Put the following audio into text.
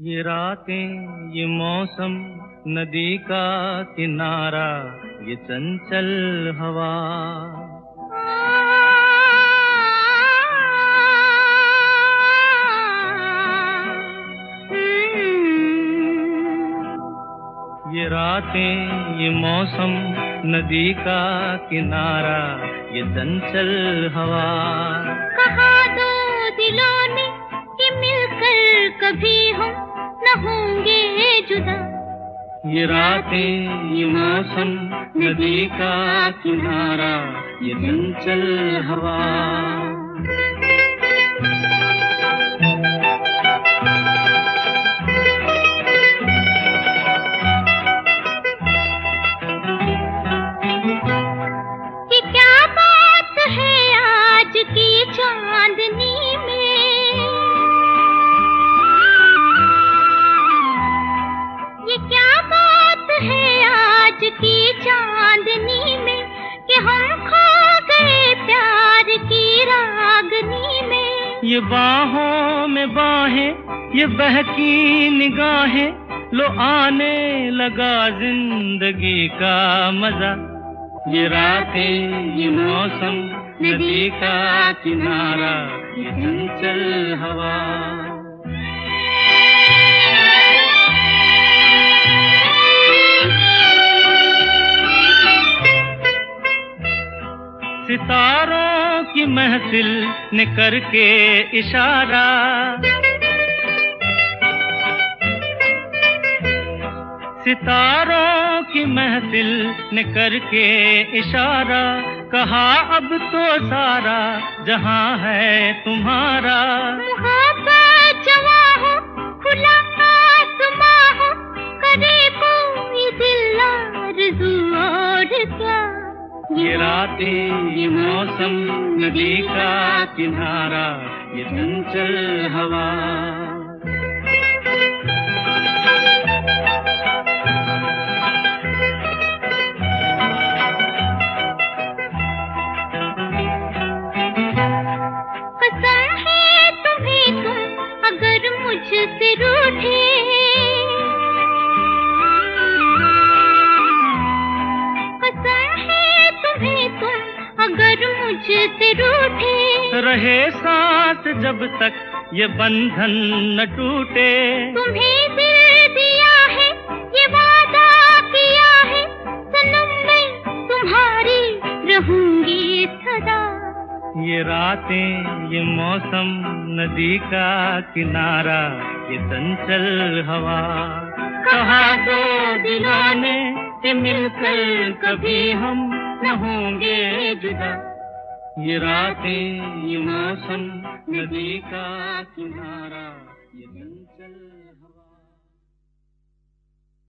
ये रातें, ये मौसम, नदी का किनारा, ये चंचल हवा। ये रातें, ये मौसम, नदी का किनारा, ये चंचल हवा। कहा दो दिलों ने कि मिलकर कभी हम न होंगे जुदा। ये रातें ये मौसम नदी का किनारा ये चंचल हवा। ये बाहों में बाहें ये बहकी निगाहें लो आने लगा ज़िंदगी का मज़ा। ये रातें ये मौसम नदी का किनारा ये चंचल हवा। सितारों की महफिल ने करके इशारा। सितारों की महफिल ने करके इशारा। कहा, अब तो सारा जहाँ है तुम्हारा। ये रातें, ये मौसम, नदी का किनारा, ये चंचल हवा। कसम है तुम्हें तुम अगर मुझसे रूठे मुझसे रूठे। रहे साथ जब तक ये बंधन न टूटे। तुम्हें दिल दिया है ये वादा किया है। सनम मैं तुम्हारी रहूँगी सदा। ये रातें ये मौसम नदी का किनारा ये चंचल हवा। कहा दो दिलों ने मिलकर कभी हम न होंगे जुदा। ये रातें ये मौसम नदी का किनारा ये चंचल हवा।